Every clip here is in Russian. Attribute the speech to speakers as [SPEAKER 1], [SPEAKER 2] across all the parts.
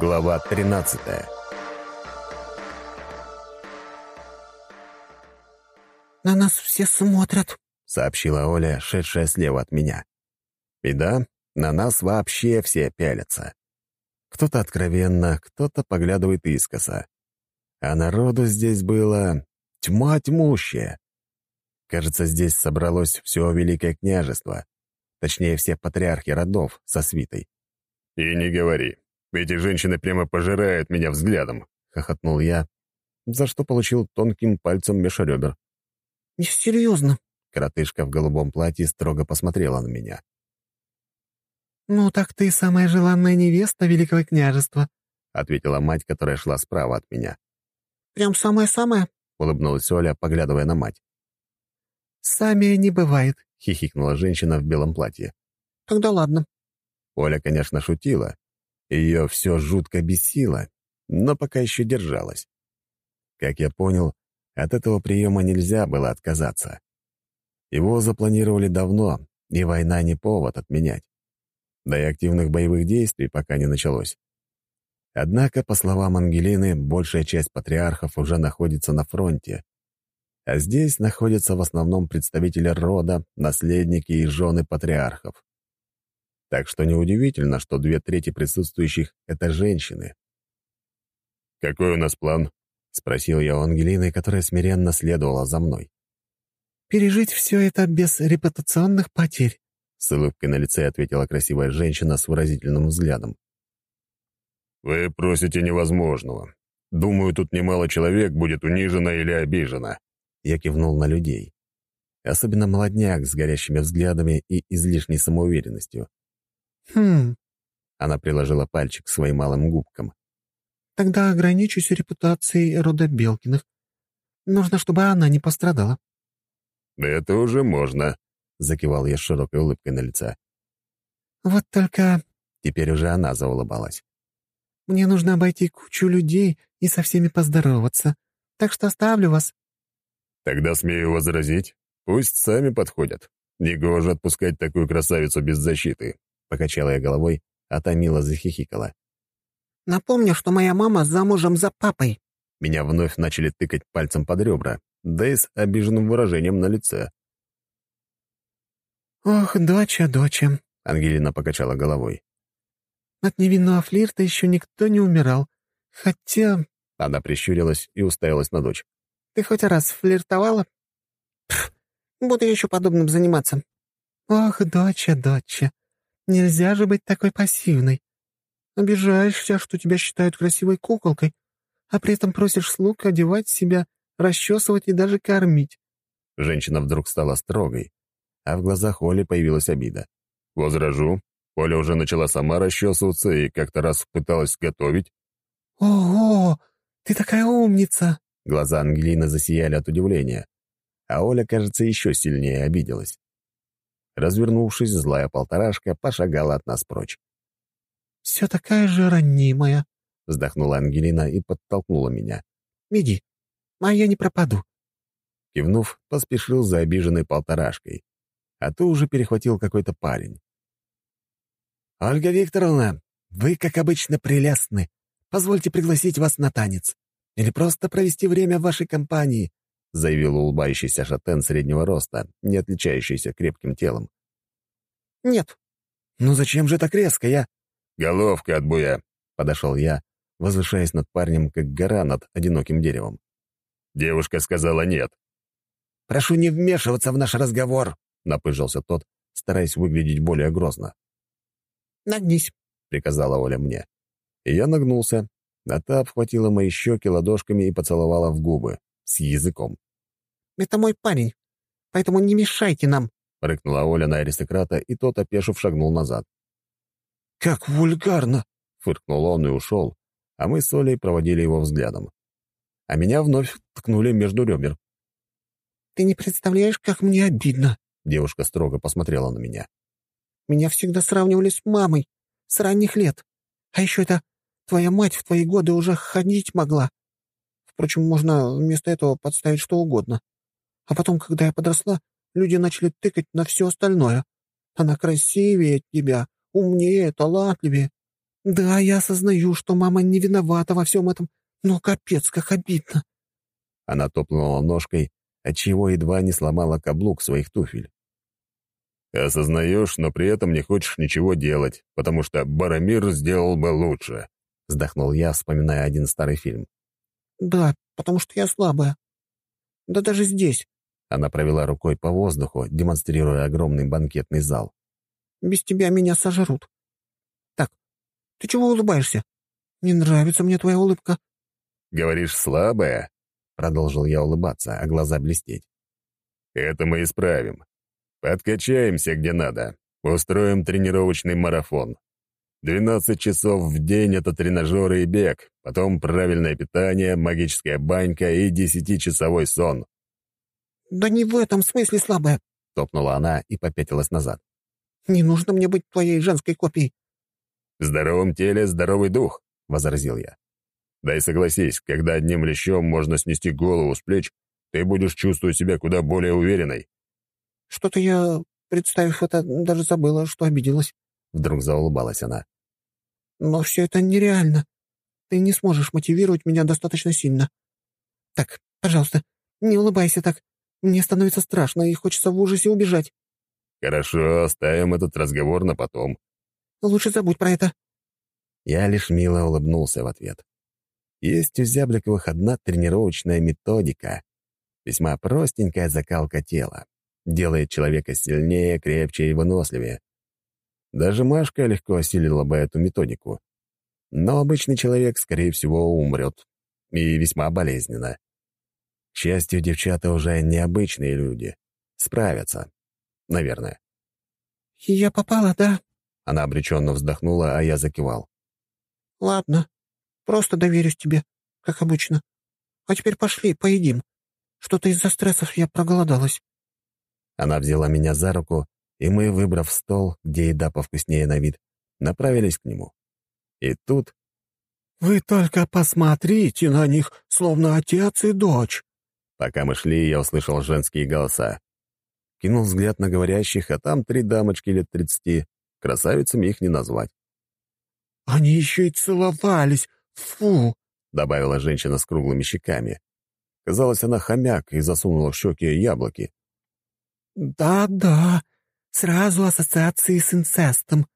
[SPEAKER 1] Глава 13
[SPEAKER 2] «На нас все смотрят», —
[SPEAKER 1] сообщила Оля, шедшая слева от меня. И да, на нас вообще все пялятся. Кто-то откровенно, кто-то поглядывает искоса. А народу здесь было тьма тьмущая. Кажется, здесь собралось все Великое княжество. Точнее, все патриархи родов со свитой.
[SPEAKER 3] «И не говори. Эти женщины прямо пожирают меня взглядом», — хохотнул я,
[SPEAKER 1] за что получил тонким пальцем меж ребер.
[SPEAKER 2] «Не серьезно», —
[SPEAKER 1] коротышка в голубом платье строго посмотрела на меня.
[SPEAKER 2] «Ну так ты самая желанная невеста Великого княжества», —
[SPEAKER 1] ответила мать, которая шла справа от меня.
[SPEAKER 2] «Прям самая-самая», —
[SPEAKER 1] улыбнулась Оля, поглядывая на мать.
[SPEAKER 2] «Сами не бывает», —
[SPEAKER 1] хихикнула женщина в белом платье.
[SPEAKER 2] «Тогда ладно».
[SPEAKER 1] Оля, конечно, шутила. Ее все жутко бесило, но пока еще держалась. Как я понял, от этого приема нельзя было отказаться. Его запланировали давно, и война не повод отменять. Да и активных боевых действий пока не началось. Однако, по словам Ангелины, большая часть патриархов уже находится на фронте, а здесь находятся в основном представители рода, наследники и жены патриархов. Так что неудивительно, что две трети присутствующих — это женщины.
[SPEAKER 3] «Какой у нас план?» — спросил я у Ангелины, которая смиренно следовала за мной.
[SPEAKER 2] «Пережить все это без репутационных потерь», —
[SPEAKER 1] с улыбкой на лице ответила красивая женщина с выразительным взглядом.
[SPEAKER 3] «Вы просите невозможного. Думаю, тут немало человек будет унижено или обижено.
[SPEAKER 1] Я кивнул на людей. Особенно молодняк с горящими взглядами и излишней самоуверенностью.
[SPEAKER 2] «Хм...»
[SPEAKER 1] Она приложила пальчик к своим малым губкам.
[SPEAKER 2] «Тогда ограничусь репутацией рода Белкиных. Нужно, чтобы она не пострадала».
[SPEAKER 3] «Это уже можно», —
[SPEAKER 1] закивал я с широкой улыбкой на лице.
[SPEAKER 2] «Вот только...»
[SPEAKER 1] Теперь уже она заулыбалась.
[SPEAKER 2] «Мне нужно обойти кучу людей и со всеми поздороваться, так что оставлю вас
[SPEAKER 3] Тогда смею возразить, пусть сами подходят. Негоже отпускать такую красавицу без защиты.
[SPEAKER 1] Покачала я головой, а Томила захихикала.
[SPEAKER 2] «Напомню, что моя мама замужем за папой».
[SPEAKER 1] Меня вновь начали тыкать пальцем под ребра, да и с обиженным выражением на лице.
[SPEAKER 2] «Ох, доча, доча», —
[SPEAKER 1] Ангелина покачала головой.
[SPEAKER 2] «От невинного флирта еще никто не умирал. Хотя...»
[SPEAKER 1] Она прищурилась и уставилась на дочь.
[SPEAKER 2] Ты хоть раз флиртовала? Пф, буду еще подобным заниматься. Ох, доча, доча, нельзя же быть такой пассивной. Обижаешься, что тебя считают красивой куколкой, а при этом просишь слуг одевать себя, расчесывать и даже кормить.
[SPEAKER 1] Женщина вдруг стала строгой, а в глазах Оли появилась обида.
[SPEAKER 3] «Возражу. Оля уже начала сама расчесываться и как-то раз пыталась готовить».
[SPEAKER 2] «Ого, ты такая умница!»
[SPEAKER 1] Глаза Ангелины засияли от удивления, а Оля, кажется, еще сильнее обиделась. Развернувшись, злая полторашка пошагала от нас прочь.
[SPEAKER 2] «Все такая же ранимая», —
[SPEAKER 1] вздохнула Ангелина и подтолкнула меня.
[SPEAKER 2] «Иди, а я не пропаду».
[SPEAKER 1] Кивнув, поспешил за обиженной полторашкой, а то уже перехватил какой-то парень.
[SPEAKER 2] «Ольга Викторовна, вы, как обычно, прелестны. Позвольте пригласить вас на танец». Или просто провести время в вашей компании», —
[SPEAKER 1] заявил улыбающийся шатен среднего роста, не отличающийся крепким телом.
[SPEAKER 2] «Нет». «Ну зачем же так резко, я...»
[SPEAKER 3] «Головка от буя», —
[SPEAKER 1] подошел я, возвышаясь над парнем, как гора над одиноким деревом.
[SPEAKER 3] Девушка сказала нет.
[SPEAKER 2] «Прошу не вмешиваться в наш разговор», —
[SPEAKER 1] напыжился тот, стараясь выглядеть более грозно.
[SPEAKER 2] «Нагнись», —
[SPEAKER 1] приказала Оля мне. И я нагнулся, а та обхватила мои щеки ладошками и поцеловала в губы, с языком.
[SPEAKER 2] «Это мой парень, поэтому не мешайте нам», —
[SPEAKER 1] рыкнула Оля на аристократа, и тот, опешив, шагнул назад.
[SPEAKER 2] «Как вульгарно!»
[SPEAKER 1] — фыркнул он и ушел, а мы с Олей проводили его взглядом. А меня вновь ткнули между ребер.
[SPEAKER 2] «Ты не представляешь, как мне обидно!»
[SPEAKER 1] — девушка строго посмотрела на меня.
[SPEAKER 2] «Меня всегда сравнивали с мамой, с ранних лет. А еще это Твоя мать в твои годы уже ходить могла. Впрочем, можно вместо этого подставить что угодно. А потом, когда я подросла, люди начали тыкать на все остальное. Она красивее тебя, умнее, талантливее. Да, я осознаю, что мама не виновата во всем этом, но капец, как обидно».
[SPEAKER 1] Она топнула ножкой, отчего едва не сломала каблук своих туфель.
[SPEAKER 3] «Осознаешь, но при этом не хочешь ничего делать, потому что Барамир сделал бы лучше», — вздохнул я, вспоминая один старый фильм.
[SPEAKER 2] «Да, потому что я слабая. Да даже здесь».
[SPEAKER 1] Она провела рукой по воздуху, демонстрируя огромный банкетный зал.
[SPEAKER 2] «Без тебя меня сожрут. Так, ты чего улыбаешься? Не нравится мне твоя улыбка».
[SPEAKER 3] «Говоришь, слабая?» — продолжил я улыбаться, а глаза блестеть. «Это мы исправим. Подкачаемся где надо. Устроим тренировочный марафон. 12 часов в день — это тренажеры и бег, потом правильное питание, магическая банька и десятичасовой сон».
[SPEAKER 2] «Да не в этом смысле слабая», —
[SPEAKER 1] топнула она и попятилась назад.
[SPEAKER 2] «Не нужно мне быть твоей женской копией».
[SPEAKER 3] «В здоровом теле здоровый дух», — возразил я. «Да и согласись, когда одним лещом можно снести голову с плеч, ты будешь чувствовать себя куда более уверенной».
[SPEAKER 2] «Что-то я, представив это, даже забыла, что обиделась».
[SPEAKER 1] Вдруг заулыбалась она.
[SPEAKER 2] «Но все это нереально. Ты не сможешь мотивировать меня достаточно сильно. Так, пожалуйста, не улыбайся так. Мне становится страшно и хочется в ужасе убежать».
[SPEAKER 3] «Хорошо, оставим этот разговор на потом».
[SPEAKER 2] «Лучше забудь про это».
[SPEAKER 1] Я лишь мило улыбнулся в ответ. Есть у Зябликовых одна тренировочная методика. Весьма простенькая закалка тела делает человека сильнее, крепче и выносливее. Даже Машка легко осилила бы эту методику. Но обычный человек, скорее всего, умрет. И весьма болезненно. К счастью, девчата уже необычные люди. Справятся. Наверное.
[SPEAKER 2] «Я попала, да?»
[SPEAKER 1] Она обреченно вздохнула, а я закивал.
[SPEAKER 2] «Ладно. Просто доверюсь тебе, как обычно. А теперь пошли, поедим. Что-то из-за стрессов я проголодалась».
[SPEAKER 1] Она взяла меня за руку, и мы, выбрав стол, где еда повкуснее на вид, направились к нему. И тут...
[SPEAKER 2] «Вы только посмотрите на них, словно отец и дочь!»
[SPEAKER 1] Пока мы шли, я услышал женские голоса. Кинул взгляд на говорящих, а там три дамочки лет тридцати. Красавицами их не назвать.
[SPEAKER 2] «Они еще и целовались! Фу!»
[SPEAKER 1] — добавила женщина с круглыми щеками. Казалось, она хомяк и засунула в щеки яблоки.
[SPEAKER 2] «Да-да, сразу ассоциации с инцестом.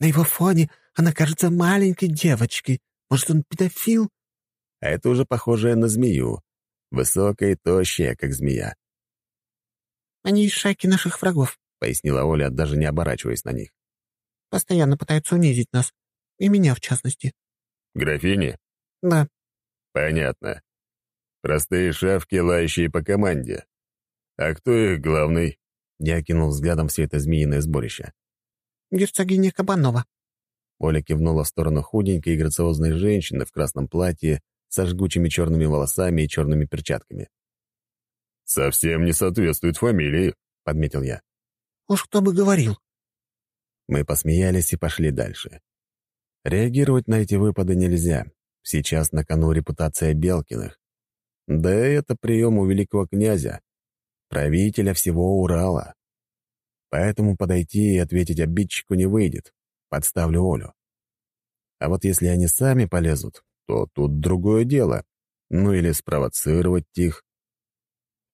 [SPEAKER 2] На его фоне она кажется маленькой девочкой. Может, он педофил?»
[SPEAKER 1] А это уже похожее на змею. Высокая и тощая, как змея.
[SPEAKER 2] «Они из шайки наших врагов», —
[SPEAKER 1] пояснила Оля, даже не оборачиваясь на них.
[SPEAKER 2] «Постоянно пытаются унизить нас. И меня, в частности».
[SPEAKER 3] «Графини?»
[SPEAKER 2] «Да».
[SPEAKER 3] «Понятно. Простые шавки, лающие по команде. А кто их главный?»
[SPEAKER 1] Я кинул взглядом все это змеиное сборище.
[SPEAKER 2] «Герцогиня Кабанова».
[SPEAKER 1] Оля кивнула в сторону худенькой и грациозной женщины в красном платье со жгучими черными волосами и черными перчатками.
[SPEAKER 3] «Совсем не соответствует фамилии», — подметил я.
[SPEAKER 2] «Уж кто бы говорил».
[SPEAKER 1] Мы посмеялись и пошли дальше. Реагировать на эти выпады нельзя. Сейчас на кону репутация Белкиных. Да и это прием у великого князя правителя всего Урала. Поэтому подойти и ответить обидчику не выйдет. Подставлю Олю. А вот если они сами полезут, то тут другое дело. Ну или спровоцировать их.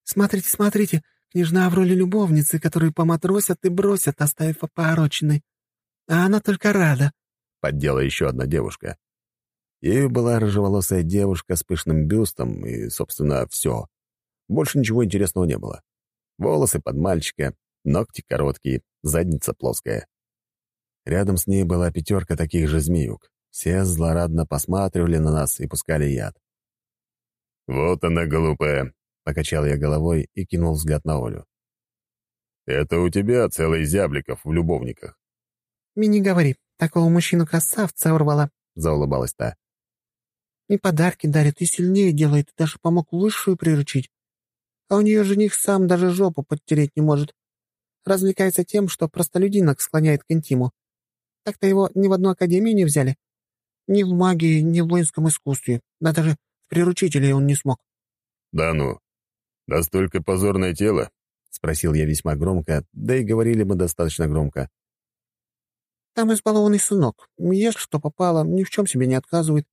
[SPEAKER 2] «Смотрите, смотрите, княжна в роли любовницы, которую поматросят и бросят, оставив опороченной. А она только рада», —
[SPEAKER 1] поддела еще одна девушка. Ею была рыжеволосая девушка с пышным бюстом, и, собственно, все. Больше ничего интересного не было. Волосы под мальчика, ногти короткие, задница плоская. Рядом с ней была пятерка таких же змеюк. Все злорадно посматривали на нас и пускали яд.
[SPEAKER 3] «Вот она, глупая!» — покачал я головой и кинул взгляд на Олю. «Это у тебя целый зябликов в любовниках».
[SPEAKER 2] «Мне не говори, такого мужчину-красавца урвала», — заулыбалась та. «И подарки дарит, и сильнее делает, и даже помог лучшую приручить. А у нее жених сам даже жопу подтереть не может. Развлекается тем, что простолюдинок склоняет к интиму. Так-то его ни в одну академию не взяли. Ни в магии, ни в воинском искусстве. Да даже в приручителей он не смог.
[SPEAKER 3] «Да ну? Настолько позорное тело?»
[SPEAKER 1] — спросил я весьма громко, да и говорили мы достаточно громко.
[SPEAKER 2] Там избалованный сынок. Ест, что попало, ни в чем себе не отказывает.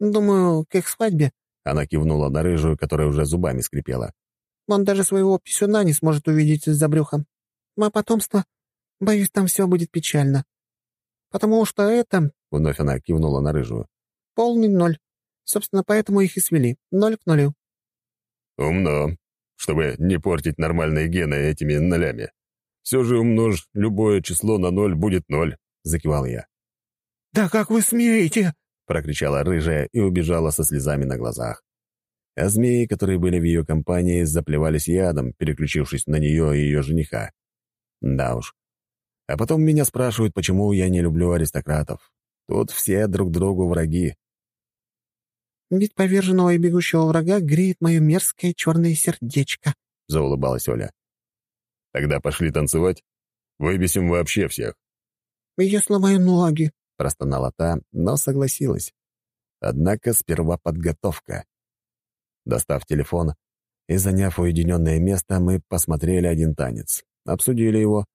[SPEAKER 2] Думаю, к их свадьбе...»
[SPEAKER 1] Она кивнула на рыжую, которая уже зубами скрипела.
[SPEAKER 2] «Он даже своего писюна не сможет увидеть из-за брюха. А потомство... Боюсь, там все будет печально. Потому что это...» — вновь она кивнула на рыжую. «Полный ноль. Собственно, поэтому их и свели. Ноль к нулю».
[SPEAKER 3] «Умно, чтобы не портить нормальные гены этими нолями. Все же умножь любое число на ноль будет ноль», — закивал я.
[SPEAKER 2] «Да как вы смеете?»
[SPEAKER 1] — прокричала рыжая и убежала со слезами на глазах. А змеи, которые были в ее компании, заплевались ядом, переключившись на нее и ее жениха. Да уж. А потом меня спрашивают, почему я не люблю аристократов. Тут все друг другу враги.
[SPEAKER 2] «Ведь поверженного и бегущего врага греет мое мерзкое черное сердечко», —
[SPEAKER 1] заулыбалась Оля.
[SPEAKER 3] «Тогда пошли танцевать. Выбесим вообще всех».
[SPEAKER 2] «Я сломаю ноги», —
[SPEAKER 1] простонала та, но согласилась. Однако сперва подготовка. Достав телефон и заняв уединенное место, мы посмотрели один танец, обсудили его,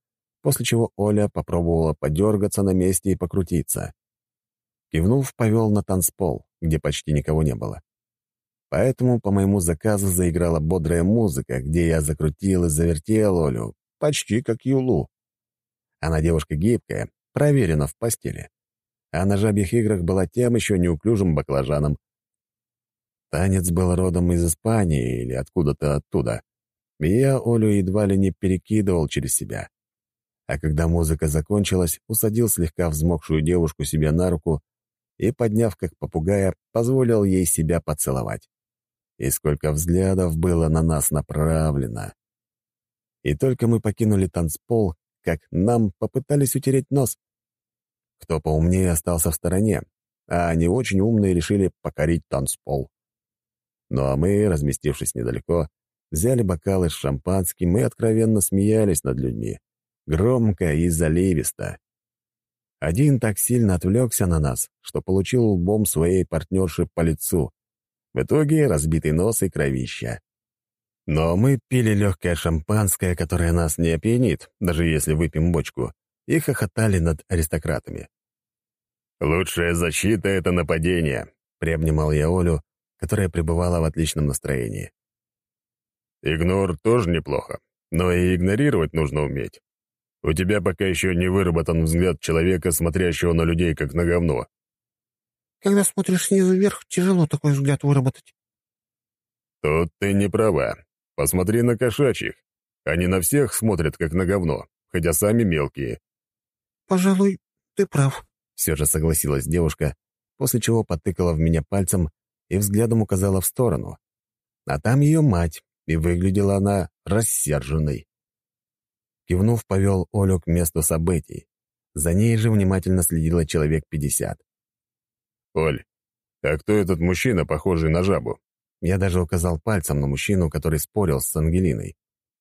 [SPEAKER 1] после чего Оля попробовала подергаться на месте и покрутиться. Кивнув, повел на танцпол, где почти никого не было. Поэтому по моему заказу заиграла бодрая музыка, где я закрутил и завертел Олю, почти как Юлу. Она девушка гибкая, проверена в постели а на жабьих играх была тем еще неуклюжим баклажаном. Танец был родом из Испании или откуда-то оттуда, и я Олю едва ли не перекидывал через себя. А когда музыка закончилась, усадил слегка взмокшую девушку себе на руку и, подняв как попугая, позволил ей себя поцеловать. И сколько взглядов было на нас направлено. И только мы покинули танцпол, как нам попытались утереть нос — кто поумнее остался в стороне, а не очень умные решили покорить танцпол. Ну а мы, разместившись недалеко, взяли бокалы с шампанским и откровенно смеялись над людьми. Громко и заливисто. Один так сильно отвлекся на нас, что получил лбом своей партнерши по лицу. В итоге разбитый нос и кровища. Но мы пили легкое шампанское, которое нас не опьянит, даже если выпьем бочку, и хохотали над аристократами.
[SPEAKER 3] «Лучшая защита — это нападение», — приобнимал я Олю, которая пребывала в отличном настроении. «Игнор тоже неплохо, но и игнорировать нужно уметь. У тебя пока еще не выработан взгляд человека, смотрящего на людей как на говно».
[SPEAKER 2] «Когда смотришь снизу вверх, тяжело такой взгляд выработать».
[SPEAKER 3] «Тут ты не права. Посмотри на кошачьих. Они на всех смотрят как на говно, хотя сами мелкие.
[SPEAKER 2] «Пожалуй, ты прав», —
[SPEAKER 1] все же согласилась девушка, после чего потыкала в меня пальцем и взглядом указала в сторону. А там ее мать, и выглядела она рассерженной. Кивнув, повел Олю к месту событий. За ней же внимательно следило человек пятьдесят.
[SPEAKER 3] «Оль, а кто этот мужчина, похожий на жабу?»
[SPEAKER 1] Я даже указал пальцем на мужчину, который спорил с Ангелиной.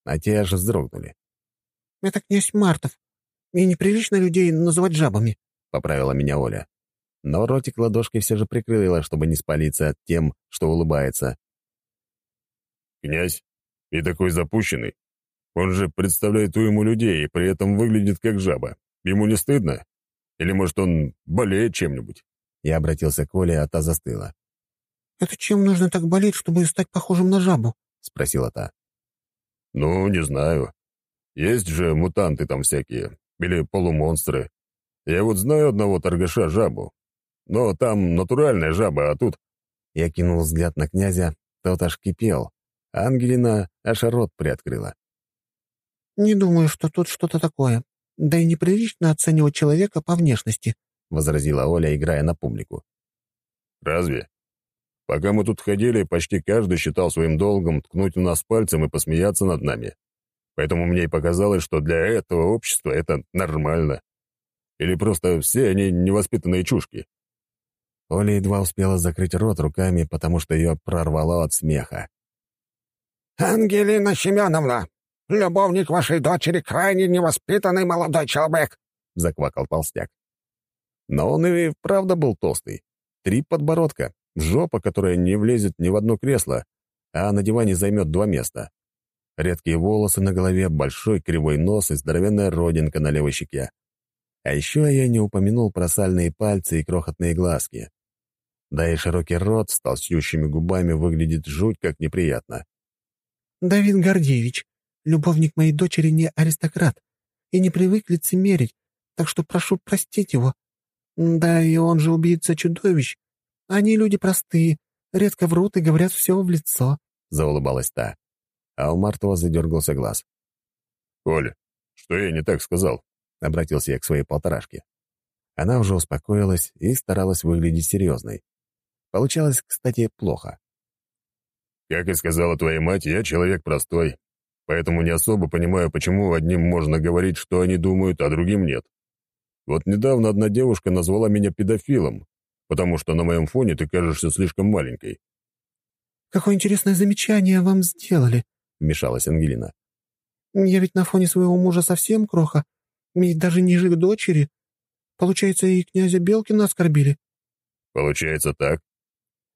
[SPEAKER 1] А те аж вздрогнули.
[SPEAKER 2] «Это князь Мартов, и неприлично людей называть жабами», —
[SPEAKER 1] поправила меня Оля. Но ротик ладошкой все же прикрыла, чтобы не спалиться тем, что улыбается.
[SPEAKER 3] «Князь? И такой запущенный? Он же представляет уйму людей и при этом выглядит как жаба. Ему не стыдно? Или, может, он болеет чем-нибудь?»
[SPEAKER 1] Я обратился к Оле, а та застыла.
[SPEAKER 2] «Это чем нужно так болеть, чтобы стать похожим на жабу?»
[SPEAKER 1] — спросила та.
[SPEAKER 3] «Ну, не знаю. Есть же мутанты там всякие. Или полумонстры. Я вот знаю одного торгаша-жабу. Но там натуральная жаба, а тут...»
[SPEAKER 1] Я кинул взгляд на князя, тот аж кипел. Ангелина аж рот приоткрыла.
[SPEAKER 2] «Не думаю, что тут что-то такое. Да и неприлично оценивать человека по внешности», —
[SPEAKER 1] возразила Оля, играя на публику.
[SPEAKER 3] «Разве? Пока мы тут ходили, почти каждый считал своим долгом ткнуть у нас пальцем и посмеяться над нами. Поэтому мне и показалось, что для этого общества это нормально. Или просто все они невоспитанные чушки.
[SPEAKER 1] Оля едва успела закрыть рот руками, потому что ее прорвало от смеха.
[SPEAKER 2] «Ангелина Семеновна, любовник вашей дочери крайне невоспитанный молодой человек», —
[SPEAKER 1] заквакал толстяк. Но он и правда был толстый. Три подбородка, жопа, которая не влезет ни в одно кресло, а на диване займет два места редкие волосы на голове, большой кривой нос и здоровенная родинка на левой щеке. А еще я не упомянул про сальные пальцы и крохотные глазки. Да и широкий рот с толстющими губами выглядит жуть как неприятно.
[SPEAKER 2] «Давид Гордеевич, любовник моей дочери не аристократ и не привык лицемерить, так что прошу простить его. Да, и он же убийца чудовищ. Они люди простые, редко врут и говорят все в лицо», —
[SPEAKER 1] заулыбалась та. А у Мартова задергался глаз.
[SPEAKER 3] «Оль, что я не так сказал?»
[SPEAKER 1] — обратился я к своей полторашке. Она уже успокоилась и старалась выглядеть серьезной. Получалось, кстати, плохо.
[SPEAKER 3] «Как и сказала твоя мать, я человек простой, поэтому не особо понимаю, почему одним можно говорить, что они думают, а другим нет. Вот недавно одна девушка назвала меня педофилом, потому что на моем фоне ты кажешься слишком маленькой».
[SPEAKER 2] «Какое интересное замечание вам сделали», — вмешалась Ангелина. «Я ведь на фоне своего мужа совсем кроха, и даже ниже к дочери. Получается, и князя Белкина оскорбили».
[SPEAKER 3] «Получается так.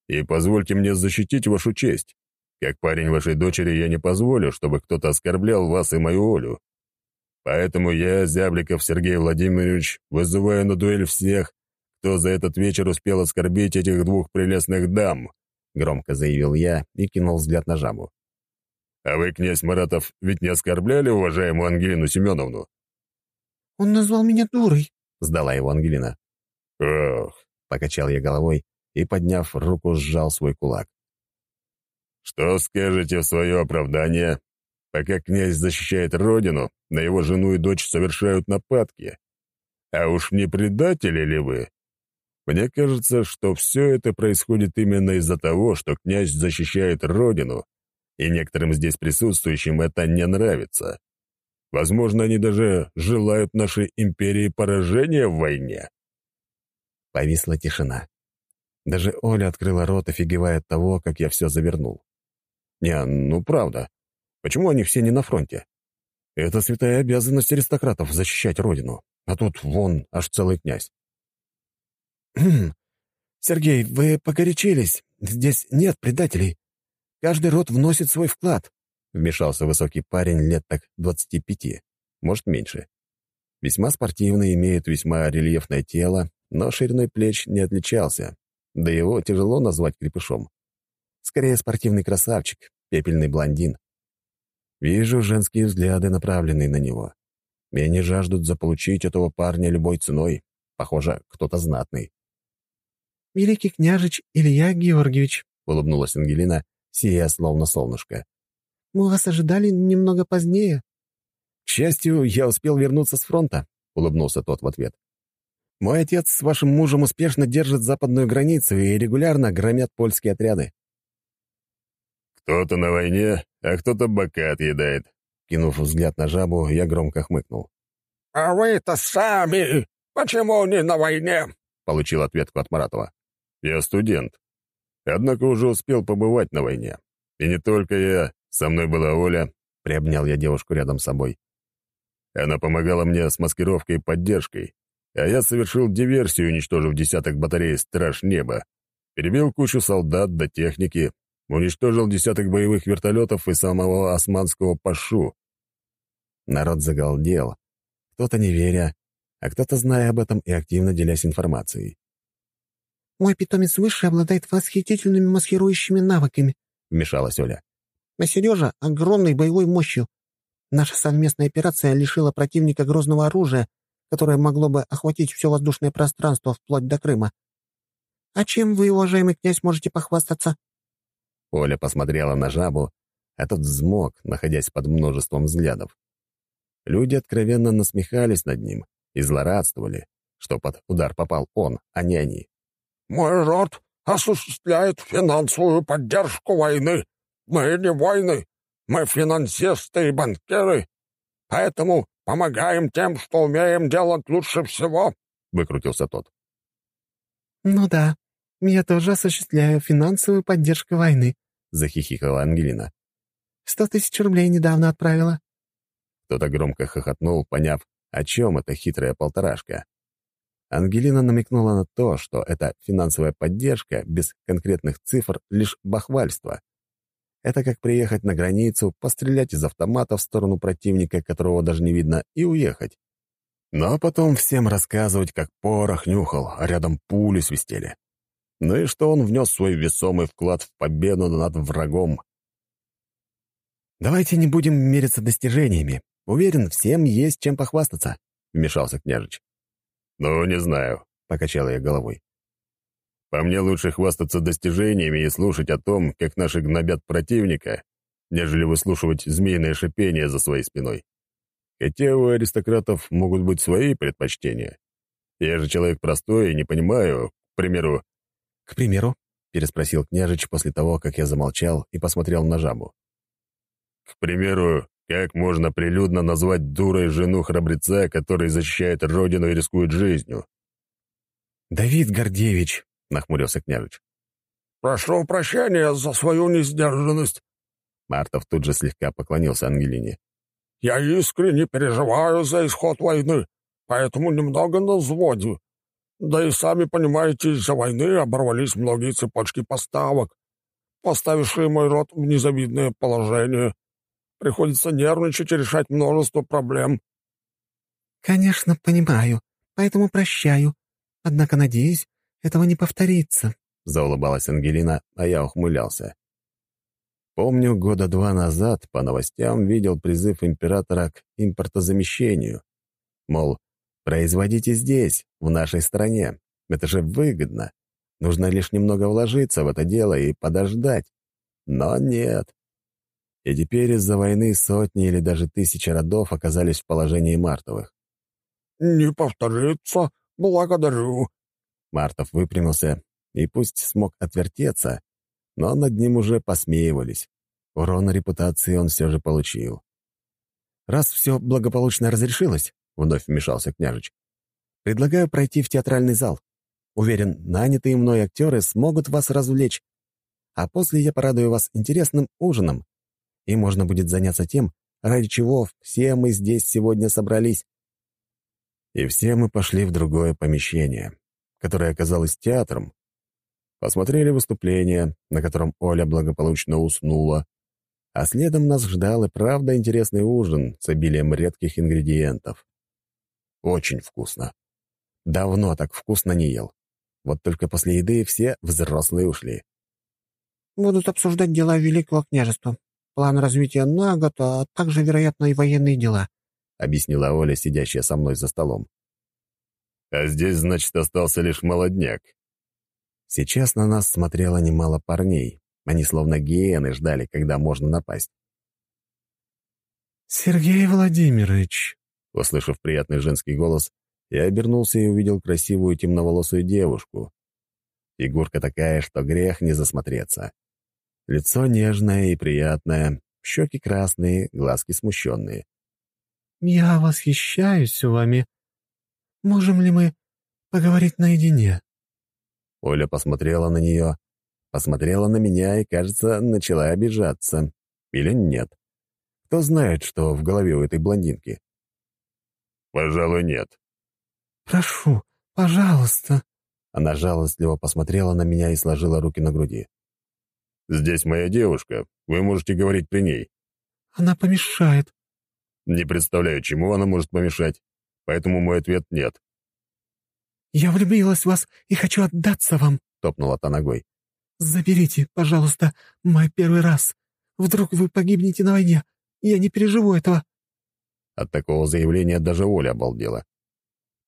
[SPEAKER 3] И позвольте мне защитить вашу честь. Как парень вашей дочери я не позволю, чтобы кто-то оскорблял вас и мою Олю. Поэтому я, Зябликов Сергей Владимирович, вызываю на дуэль всех, кто за этот вечер успел оскорбить этих двух прелестных дам», — громко заявил я и кинул взгляд на жабу. «А вы, князь Маратов, ведь не оскорбляли уважаемую Ангелину Семеновну?»
[SPEAKER 2] «Он назвал меня дурой», —
[SPEAKER 1] сдала его Ангелина.
[SPEAKER 3] «Ох», —
[SPEAKER 1] покачал я головой и, подняв руку, сжал свой кулак.
[SPEAKER 3] «Что скажете в свое оправдание? Пока князь защищает родину, на его жену и дочь совершают нападки. А уж не предатели ли вы? Мне кажется, что все это происходит именно из-за того, что князь защищает родину, и некоторым здесь присутствующим это не нравится. Возможно, они даже желают нашей империи поражения в войне».
[SPEAKER 1] Повисла тишина. Даже Оля открыла рот, офигевая от того, как я все завернул. Не, ну правда. Почему они все не на фронте? Это святая обязанность аристократов — защищать родину. А тут вон аж целый князь.
[SPEAKER 2] «Хм, Сергей, вы погорячились. Здесь нет предателей. Каждый род вносит свой вклад», — вмешался высокий парень лет так двадцати пяти, может, меньше.
[SPEAKER 1] Весьма спортивный, имеет весьма рельефное тело, но шириной плеч не отличался, да его тяжело назвать крепышом. Скорее, спортивный красавчик, пепельный блондин. Вижу женские взгляды, направленные на него. И они жаждут заполучить этого парня любой ценой. Похоже, кто-то знатный.
[SPEAKER 2] «Великий княжич Илья Георгиевич», —
[SPEAKER 1] улыбнулась Ангелина, сияя словно солнышко.
[SPEAKER 2] «Мы вас ожидали немного позднее».
[SPEAKER 1] «К счастью, я успел вернуться с фронта», — улыбнулся тот в ответ. Мой отец с вашим мужем успешно держит западную границу и регулярно громят польские отряды».
[SPEAKER 3] «Кто-то на войне, а кто-то бока отъедает».
[SPEAKER 1] Кинув взгляд на жабу, я громко хмыкнул.
[SPEAKER 4] «А вы-то сами почему не на войне?»
[SPEAKER 1] — получил ответку от Маратова.
[SPEAKER 3] «Я студент. Однако уже успел побывать на войне. И не только я, со мной была Оля», — приобнял я девушку рядом с собой. Она помогала мне с маскировкой и поддержкой а я совершил диверсию, уничтожив десяток батарей «Страж неба», перебил кучу солдат до техники, уничтожил десяток боевых вертолетов и самого османского пашу.
[SPEAKER 1] Народ загалдел, кто-то не веря, а кто-то зная об этом и активно делясь информацией.
[SPEAKER 2] «Мой питомец выше обладает восхитительными маскирующими навыками», —
[SPEAKER 1] вмешалась Оля.
[SPEAKER 2] «А Сережа — огромной боевой мощью. Наша совместная операция лишила противника грозного оружия, которое могло бы охватить все воздушное пространство вплоть до Крыма. А чем вы, уважаемый князь, можете похвастаться?»
[SPEAKER 1] Оля посмотрела на жабу, а тот взмок, находясь под множеством взглядов. Люди откровенно насмехались над ним и злорадствовали, что под удар попал он, а не они.
[SPEAKER 4] «Мой род осуществляет финансовую поддержку войны. Мы не войны, мы финансисты и банкиры, поэтому Помогаем тем, что умеем делать лучше всего», — выкрутился тот.
[SPEAKER 2] «Ну да, я тоже осуществляю финансовую поддержку войны», —
[SPEAKER 1] захихикала Ангелина.
[SPEAKER 2] «Сто тысяч рублей недавно отправила».
[SPEAKER 1] Кто-то громко хохотнул, поняв, о чем эта хитрая полторашка. Ангелина намекнула на то, что эта финансовая поддержка без конкретных цифр — лишь бахвальство — это как приехать на границу, пострелять из автомата в сторону противника, которого даже не видно, и уехать. Но потом всем рассказывать, как порох нюхал, а рядом пули свистели. Ну и что он внес свой весомый вклад в победу над врагом. «Давайте не будем мериться достижениями. Уверен, всем есть чем похвастаться», — вмешался княжич.
[SPEAKER 3] «Ну, не знаю», — покачал я головой. «По мне лучше хвастаться достижениями и слушать о том, как наши гнобят противника, нежели выслушивать змеиное шипение за своей спиной. Хотя у аристократов могут быть свои предпочтения. Я же человек простой и не понимаю, к примеру...»
[SPEAKER 1] «К примеру?» — переспросил княжич после того, как я замолчал и посмотрел на жабу.
[SPEAKER 3] «К примеру, как можно прилюдно назвать дурой жену храбреца, который защищает родину и рискует жизнью?»
[SPEAKER 1] «Давид Гордевич», — нахмурился княжич.
[SPEAKER 4] «Прошу прощения за свою несдержанность».
[SPEAKER 1] Мартов тут же слегка поклонился Ангелине.
[SPEAKER 4] «Я искренне переживаю за исход войны, поэтому немного на взводе. Да и сами понимаете, из-за войны оборвались многие цепочки поставок, поставившие мой род в незавидное положение. Приходится нервничать и решать множество проблем».
[SPEAKER 2] «Конечно, понимаю, поэтому прощаю. Однако, надеюсь, этого не повторится», —
[SPEAKER 1] заулыбалась Ангелина, а я ухмылялся. Помню, года два назад по новостям видел призыв императора к импортозамещению. Мол, производите здесь, в нашей стране. Это же выгодно. Нужно лишь немного вложиться в это дело и подождать. Но нет. И теперь из-за войны сотни или даже тысячи родов оказались в положении Мартовых.
[SPEAKER 4] «Не повторится. Благодарю».
[SPEAKER 1] Мартов выпрямился и пусть смог отвертеться, но над ним уже посмеивались. Урон репутации он все же получил. «Раз все благополучно разрешилось», — вновь вмешался княжич, «предлагаю пройти в театральный зал. Уверен, нанятые мной актеры смогут вас развлечь. А после я порадую вас интересным ужином, и можно будет заняться тем, ради чего все мы здесь сегодня собрались». И все мы пошли в другое помещение, которое оказалось театром. Посмотрели выступление, на котором Оля благополучно уснула, а следом нас ждал и правда интересный ужин с обилием редких ингредиентов. Очень вкусно. Давно так вкусно не ел. Вот только после еды все взрослые ушли.
[SPEAKER 2] «Будут обсуждать дела Великого княжества план развития на год, а также, вероятно, и военные дела», —
[SPEAKER 1] объяснила Оля, сидящая со мной за столом.
[SPEAKER 3] «А здесь, значит, остался лишь молодняк».
[SPEAKER 1] Сейчас на нас смотрело немало парней. Они словно гиены ждали, когда можно напасть.
[SPEAKER 2] «Сергей Владимирович», —
[SPEAKER 1] услышав приятный женский голос, я обернулся и увидел красивую темноволосую девушку. Фигурка такая, что грех не засмотреться. Лицо нежное и приятное, щеки красные, глазки смущенные.
[SPEAKER 2] «Я восхищаюсь вами. Можем ли мы поговорить наедине?»
[SPEAKER 1] Оля посмотрела на нее, посмотрела на меня и, кажется, начала обижаться. Или нет. Кто знает, что в голове у этой блондинки?
[SPEAKER 3] «Пожалуй, нет».
[SPEAKER 2] «Прошу, пожалуйста».
[SPEAKER 1] Она жалостливо посмотрела на меня и сложила руки на груди.
[SPEAKER 3] Здесь моя девушка. Вы можете говорить при ней».
[SPEAKER 2] «Она помешает».
[SPEAKER 3] «Не представляю, чему она может помешать. Поэтому мой ответ — нет».
[SPEAKER 2] «Я влюбилась в вас и хочу отдаться вам», —
[SPEAKER 1] топнула та ногой.
[SPEAKER 2] «Заберите, пожалуйста, мой первый раз. Вдруг вы погибнете на войне. Я не переживу этого».
[SPEAKER 1] От такого заявления даже Оля обалдела.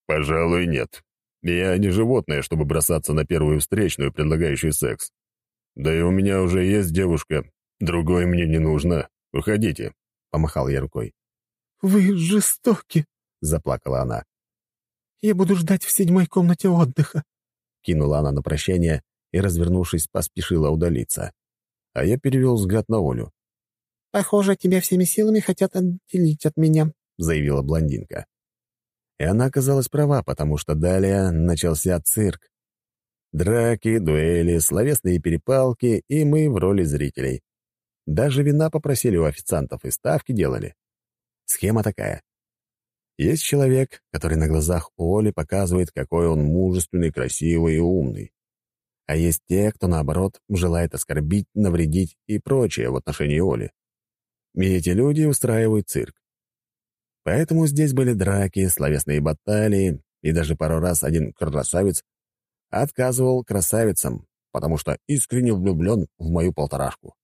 [SPEAKER 3] «Пожалуй, нет. Я не животное, чтобы бросаться на первую встречную, предлагающую секс. «Да и у меня уже есть девушка. Другой мне не нужно. Уходите», — помахал я рукой.
[SPEAKER 2] «Вы жестоки», —
[SPEAKER 1] заплакала она.
[SPEAKER 2] «Я буду ждать в седьмой комнате отдыха», —
[SPEAKER 1] кинула она на прощание и, развернувшись, поспешила удалиться. А я перевел взгляд на Олю.
[SPEAKER 2] «Похоже, тебя всеми силами хотят отделить от меня», —
[SPEAKER 1] заявила блондинка. И она оказалась права, потому что далее начался цирк. Драки, дуэли, словесные перепалки, и мы в роли зрителей. Даже вина попросили у официантов и ставки делали. Схема такая. Есть человек, который на глазах у Оли показывает, какой он мужественный, красивый и умный. А есть те, кто, наоборот, желает оскорбить, навредить и прочее в отношении Оли. И эти люди устраивают цирк. Поэтому здесь были драки, словесные баталии, и даже пару раз один красавец отказывал красавицам, потому что искренне влюблен в мою полторашку.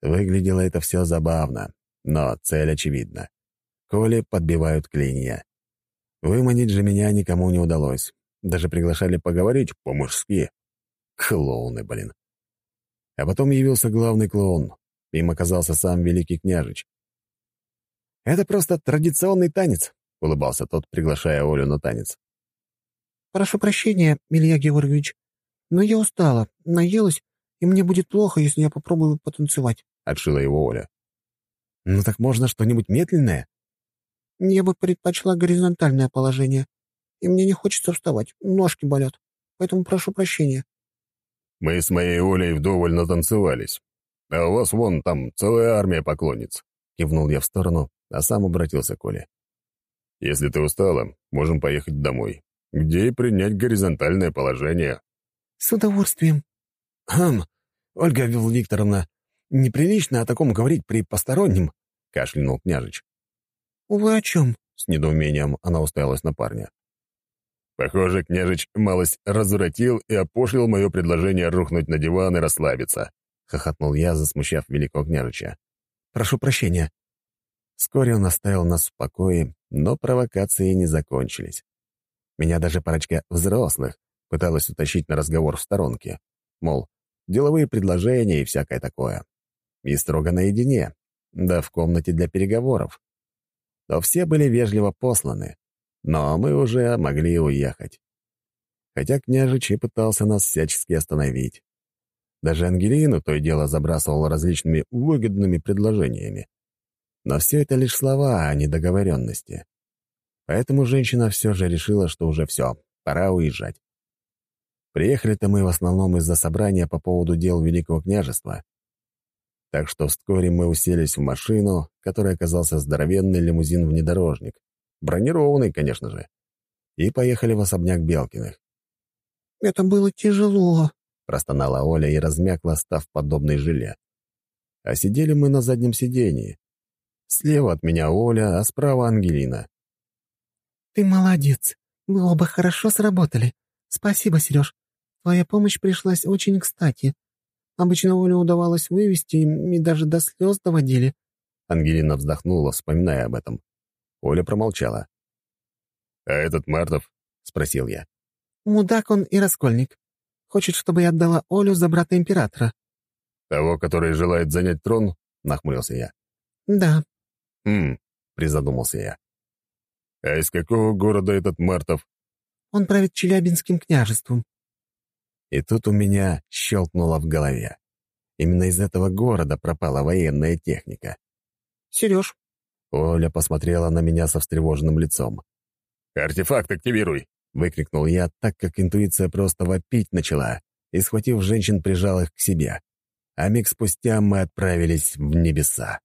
[SPEAKER 1] Выглядело это все забавно, но цель очевидна. Коли подбивают клинья. Выманить же меня никому не удалось. Даже приглашали поговорить по-мужски. Клоуны, блин. А потом явился главный клоун. Им оказался сам великий княжич. «Это просто традиционный танец», — улыбался тот, приглашая Олю на танец.
[SPEAKER 2] «Прошу прощения, Илья Георгиевич, но я устала, наелась, и мне будет плохо, если я попробую потанцевать», —
[SPEAKER 1] отшила его Оля. «Ну так можно что-нибудь медленное?»
[SPEAKER 2] «Я бы предпочла горизонтальное положение, и мне не хочется вставать, ножки болят, поэтому прошу прощения».
[SPEAKER 3] Мы с моей Олей вдоволь натанцевались. А у вас вон там целая армия поклонниц. Кивнул я в сторону, а сам обратился к Оле. Если ты устала, можем поехать домой, где и принять горизонтальное положение.
[SPEAKER 2] С удовольствием.
[SPEAKER 1] Хм, Ольга Викторовна, неприлично о таком говорить при постороннем, кашлянул княжич.
[SPEAKER 2] Вы о чем?
[SPEAKER 1] С недоумением она уставилась на парня.
[SPEAKER 3] Похоже, княжич малость развратил и опошлил мое предложение рухнуть на диван и расслабиться.
[SPEAKER 1] Хохотнул я, засмущав великого княжича. «Прошу прощения». Вскоре он оставил нас в покое, но провокации не закончились. Меня даже парочка взрослых пыталась утащить на разговор в сторонке. Мол, деловые предложения и всякое такое. И строго наедине, да в комнате для переговоров. Но все были вежливо посланы. Но мы уже могли уехать. Хотя княжич и пытался нас всячески остановить. Даже Ангелину то и дело забрасывал различными выгодными предложениями. Но все это лишь слова, а не договоренности. Поэтому женщина все же решила, что уже все, пора уезжать. Приехали-то мы в основном из-за собрания по поводу дел Великого княжества. Так что вскоре мы уселись в машину, которой оказался здоровенный лимузин-внедорожник. Бронированный, конечно же. И поехали в особняк Белкиных.
[SPEAKER 2] «Это было тяжело», —
[SPEAKER 1] простонала Оля и размякла, став подобной желе. А сидели мы на заднем сидении. Слева от меня Оля, а справа Ангелина.
[SPEAKER 2] «Ты молодец. Вы оба хорошо сработали. Спасибо, Сереж. Твоя помощь пришлась очень кстати. Обычно Оле удавалось вывести, и даже до слез доводили».
[SPEAKER 1] Ангелина вздохнула, вспоминая об этом. Оля промолчала.
[SPEAKER 3] «А этот Мартов?» — спросил я.
[SPEAKER 2] «Мудак он и раскольник. Хочет, чтобы я отдала Олю за брата императора».
[SPEAKER 3] «Того, который желает занять трон?» — нахмурился я.
[SPEAKER 2] «Да».
[SPEAKER 3] «Хм», — призадумался я. «А из какого города этот Мартов?»
[SPEAKER 2] «Он правит Челябинским княжеством».
[SPEAKER 1] И тут у меня щелкнуло в голове. Именно из этого города пропала военная техника.
[SPEAKER 2] «Сереж,
[SPEAKER 1] Оля посмотрела на меня со встревоженным лицом.
[SPEAKER 3] «Артефакт активируй!»
[SPEAKER 1] — выкрикнул я, так как интуиция просто вопить начала, и, схватив женщин, прижал их к себе. А миг спустя мы отправились в небеса.